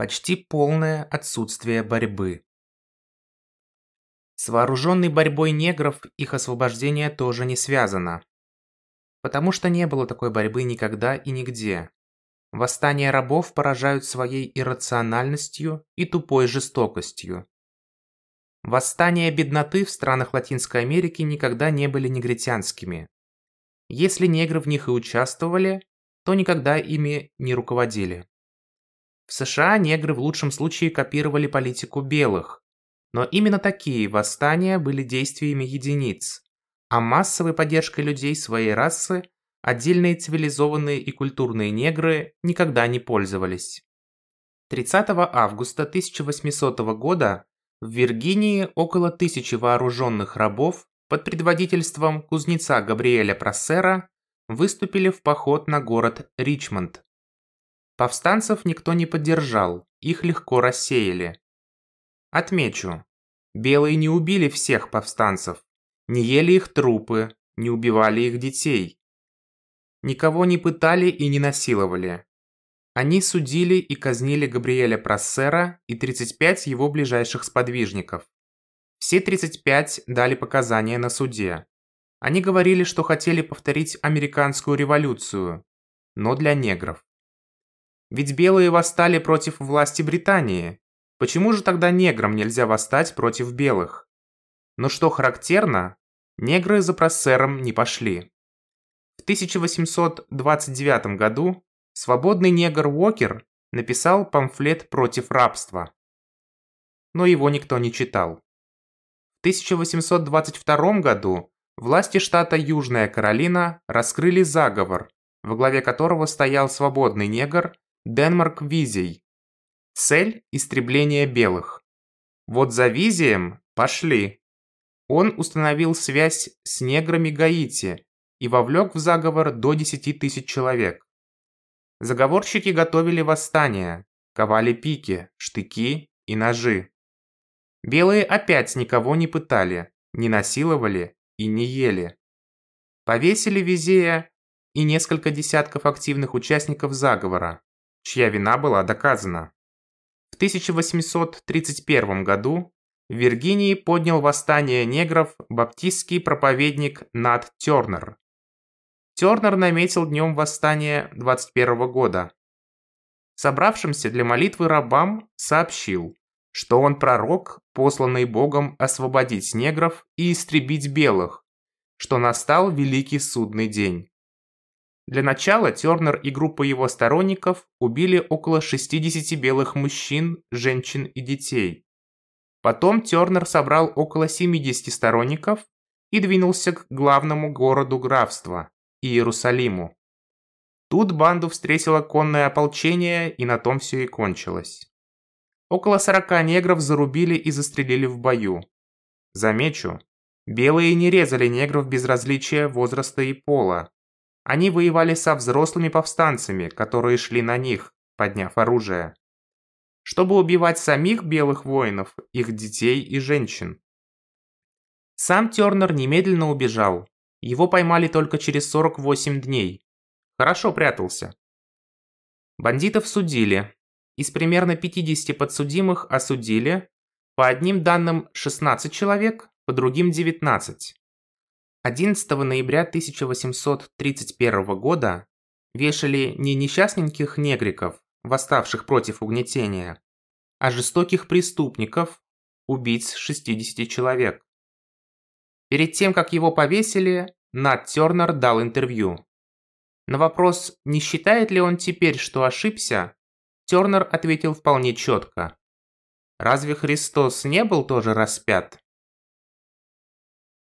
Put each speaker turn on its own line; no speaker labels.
почти полное отсутствие борьбы. С вооруженной борьбой негров их освобождение тоже не связано. Потому что не было такой борьбы никогда и нигде. Восстания рабов поражают своей иррациональностью и тупой жестокостью. Восстания бедноты в странах Латинской Америки никогда не были негритянскими. Если негры в них и участвовали, то никогда ими не руководили. В США негры в лучшем случае копировали политику белых, но именно такие восстания были действиями единиц, а массовой поддержкой людей своей расы отдельные цивилизованные и культурные негры никогда не пользовались. 30 августа 1800 года в Виргинии около тысячи вооруженных рабов под предводительством кузнеца Габриэля Проссера выступили в поход на город Ричмонд. Повстанцев никто не поддержал, их легко рассеяли. Отмечу, белые не убили всех повстанцев, не ели их трупы, не убивали их детей. Никого не пытали и не насиловали. Они судили и казнили Габриэля Проссера и 35 его ближайших сподвижников. Все 35 дали показания на суде. Они говорили, что хотели повторить американскую революцию, но для негров. Ведь белые восстали против власти Британии. Почему же тогда неграм нельзя восстать против белых? Но что характерно, негры за Проссером не пошли. В 1829 году свободный негр Уокер написал памфлет против рабства. Но его никто не читал. В 1822 году власти штата Южная Каролина раскрыли заговор, во главе которого стоял свободный негр Денмарк Визий. Цель – истребление белых. Вот за Визием пошли. Он установил связь с неграми Гаити и вовлек в заговор до 10 тысяч человек. Заговорщики готовили восстание, ковали пики, штыки и ножи. Белые опять никого не пытали, не насиловали и не ели. Повесили Визея и несколько десятков активных участников заговора, чья вина была доказана. В 1831 году в Виргинии поднял восстание негров баптистский проповедник Нат Тернер. Тернер наметил днем восстания 21 года. Собравшимся для молитвы рабам сообщил, что он пророк, посланный Богом освободить негров и истребить белых, что настал великий судный день. Для начала Тернер и группа его сторонников убили около 60 белых мужчин, женщин и детей. Потом Тернер собрал около 70 сторонников и двинулся к главному городу графства – Иерусалиму. Тут банду встретило конное ополчение, и на том все и кончилось. Около 40 негров зарубили и застрелили в бою. Замечу, белые не резали негров без различия возраста и пола, они воевали со взрослыми повстанцами, которые шли на них, подняв оружие. Чтобы убивать самих белых воинов, их детей и женщин. Сам Тернер немедленно убежал. Его поймали только через 48 дней. Хорошо прятался. Бандитов судили. Из примерно 50 подсудимых осудили, по одним данным 16 человек, по другим 19. 11 ноября 1831 года вешали не несчастненьких негриков, восставших против угнетения, а жестоких преступников, убийц 60 человек. Перед тем, как его повесили, Нат Тернер дал интервью. На вопрос, не считает ли он теперь, что ошибся, Тернер ответил вполне четко. Разве Христос не был тоже распят?